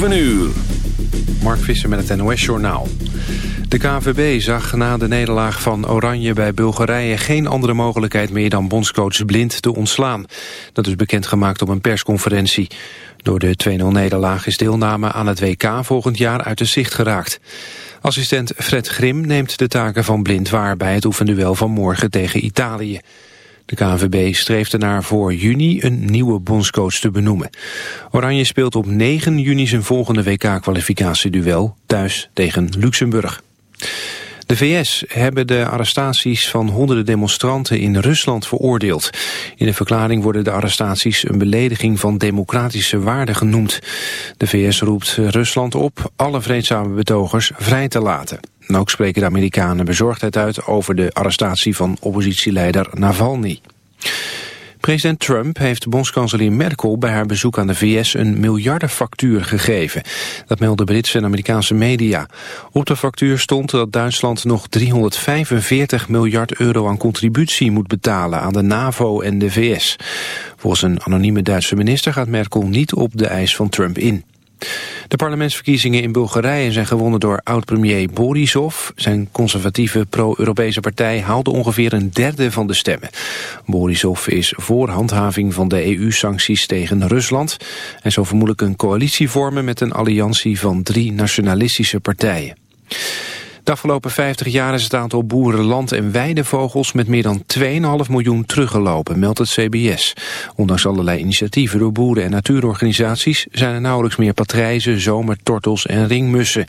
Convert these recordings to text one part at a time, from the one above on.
7 uur. Mark Visser met het NOS-journaal. De KNVB zag na de nederlaag van Oranje bij Bulgarije... geen andere mogelijkheid meer dan bondscoach Blind te ontslaan. Dat is bekendgemaakt op een persconferentie. Door de 2-0-nederlaag is deelname aan het WK volgend jaar uit de zicht geraakt. Assistent Fred Grim neemt de taken van Blind waar... bij het oefenduel van morgen tegen Italië. De KNVB streeft ernaar voor juni een nieuwe bondscoach te benoemen. Oranje speelt op 9 juni zijn volgende WK-kwalificatieduel thuis tegen Luxemburg. De VS hebben de arrestaties van honderden demonstranten in Rusland veroordeeld. In de verklaring worden de arrestaties een belediging van democratische waarden genoemd. De VS roept Rusland op alle vreedzame betogers vrij te laten. Ook spreken de Amerikanen bezorgdheid uit over de arrestatie van oppositieleider Navalny. President Trump heeft bondskanselier Merkel bij haar bezoek aan de VS een miljardenfactuur gegeven. Dat melden Britse en Amerikaanse media. Op de factuur stond dat Duitsland nog 345 miljard euro aan contributie moet betalen aan de NAVO en de VS. Volgens een anonieme Duitse minister gaat Merkel niet op de eis van Trump in. De parlementsverkiezingen in Bulgarije zijn gewonnen door oud-premier Borisov. Zijn conservatieve pro-Europese partij haalde ongeveer een derde van de stemmen. Borisov is voor handhaving van de EU-sancties tegen Rusland... en zal vermoedelijk een coalitie vormen met een alliantie van drie nationalistische partijen. De afgelopen 50 jaar is het aantal boeren, land- en weidevogels met meer dan 2,5 miljoen teruggelopen, meldt het CBS. Ondanks allerlei initiatieven door boeren en natuurorganisaties zijn er nauwelijks meer patrijzen, zomertortels en ringmussen.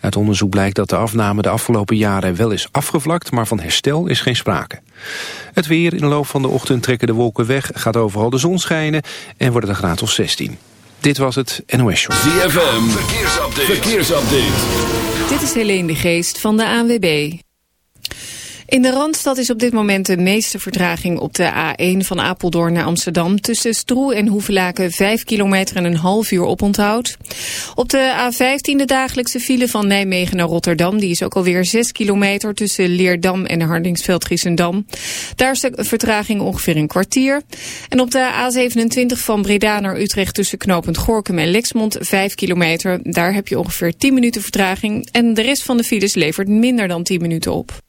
Uit onderzoek blijkt dat de afname de afgelopen jaren wel is afgevlakt, maar van herstel is geen sprake. Het weer in de loop van de ochtend trekken de wolken weg, gaat overal de zon schijnen en wordt het een graad of 16. Dit was het NOS Show. ZFM, verkeersupdate. verkeersupdate. Dit is Helene de Geest van de ANWB. In de Randstad is op dit moment de meeste vertraging op de A1 van Apeldoorn naar Amsterdam. Tussen Stroe en Hoevelaken 5 kilometer en een half uur oponthoud. Op de A15 de dagelijkse file van Nijmegen naar Rotterdam. Die is ook alweer 6 kilometer tussen Leerdam en Hardingsveld-Giessendam. Daar is de vertraging ongeveer een kwartier. En op de A27 van Breda naar Utrecht tussen knooppunt Gorkum en Lexmond 5 kilometer. Daar heb je ongeveer 10 minuten vertraging. En de rest van de files levert minder dan 10 minuten op.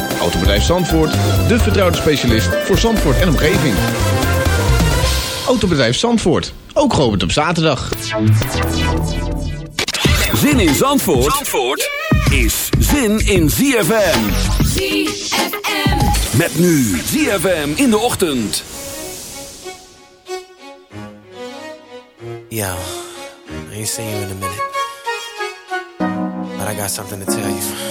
Autobedrijf Zandvoort, de vertrouwde specialist voor Zandvoort en omgeving. Autobedrijf Zandvoort, ook geopend op zaterdag. Zin in Zandvoort, Zandvoort is zin in ZFM. ZFM. Met nu ZFM in de ochtend. Yo, I ain't seen you in a minute. But I got something to tell you.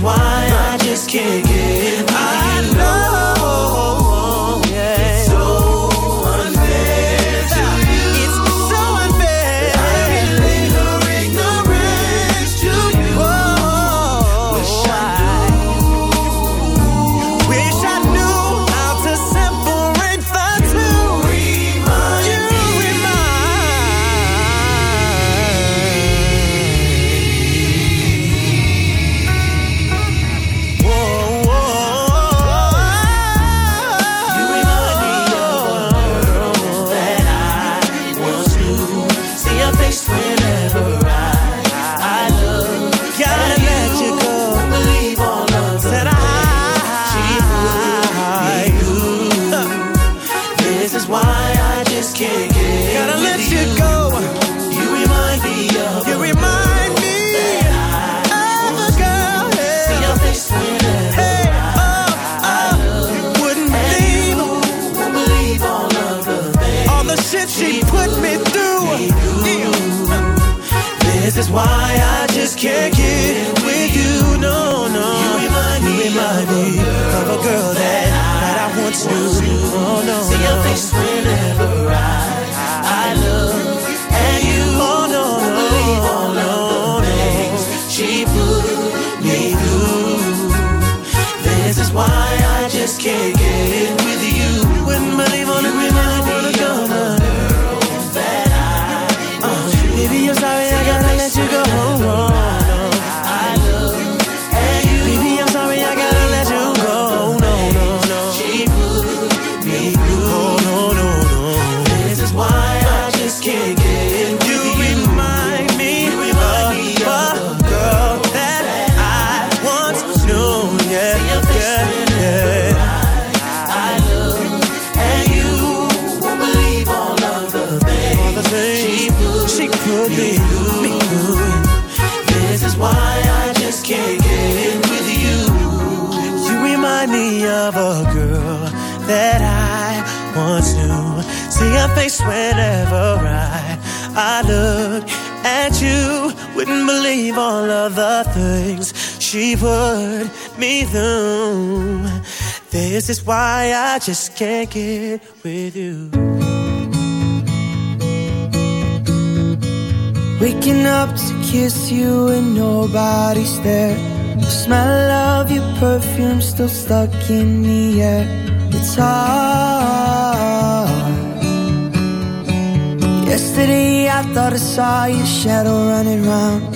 Why I just can't she put me through. This is why I just can't get with you. Waking up to kiss you and nobody's there. The smell of your perfume still stuck in the air. It's hard. Yesterday I thought I saw your shadow running round.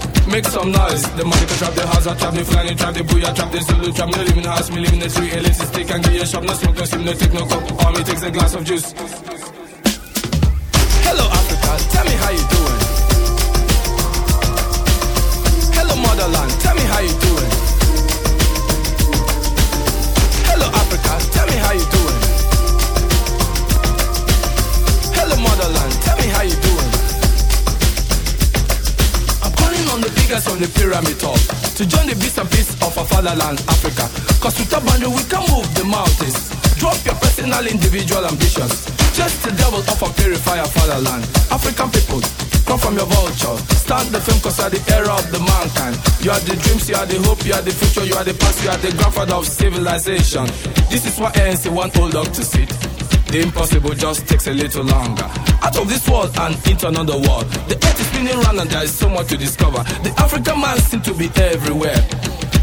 Make some noise. The money can trap the house, I trap the flying, trap the booyah, trap the Zulu, trap me live in house, me live in the street, lazy stick and you a shop, no smoke, no steam, no take no cup. All me takes a glass of juice. Fatherland, Africa. Cause with a boundary we can move the mountains. Drop your personal, individual ambitions. Just the devil of our purifier fatherland. African people, come from your vulture. Start the film cause you are the era of the mankind. You are the dreams, you are the hope, you are the future, you are the past, you are the grandfather of civilization. This is why ANC want old dog to sit. The impossible just takes a little longer. Out of this world and into another world. The earth is spinning round and there is so much to discover. The African man seems to be everywhere.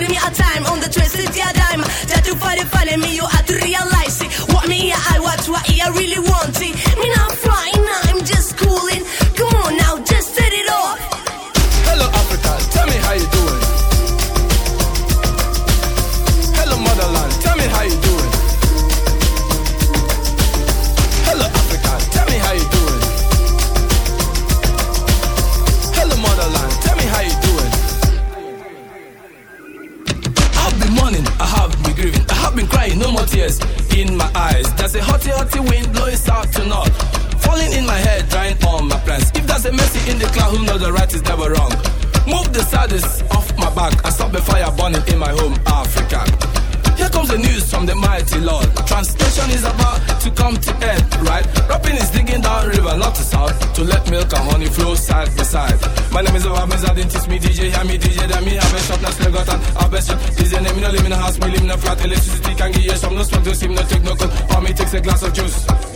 rhyme. Me a time on the twisted yeah dime. That you find it funny, me, you have to realize it. What me, I watch, what I really want it. Me not flying, I'm My name is Obama, I didn't me DJ, hear me DJ, then me have a shop, now still got an have a shop. DJ name, me no live in a house, me live in a flat, electricity can give you some, no smoke, no steam, no take no cold, or me takes a glass of juice.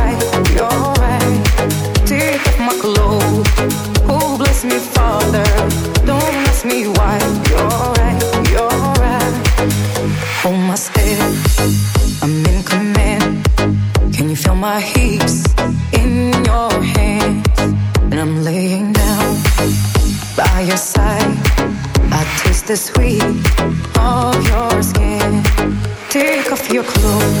close.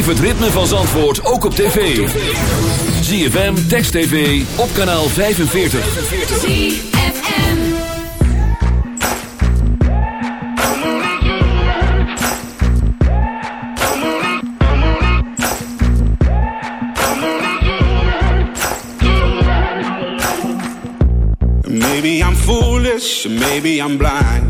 Beleef het ritme van Zandvoort ook op tv. ZFM, Text TV, op kanaal 45. Maybe I'm foolish, maybe I'm blind.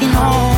You're home.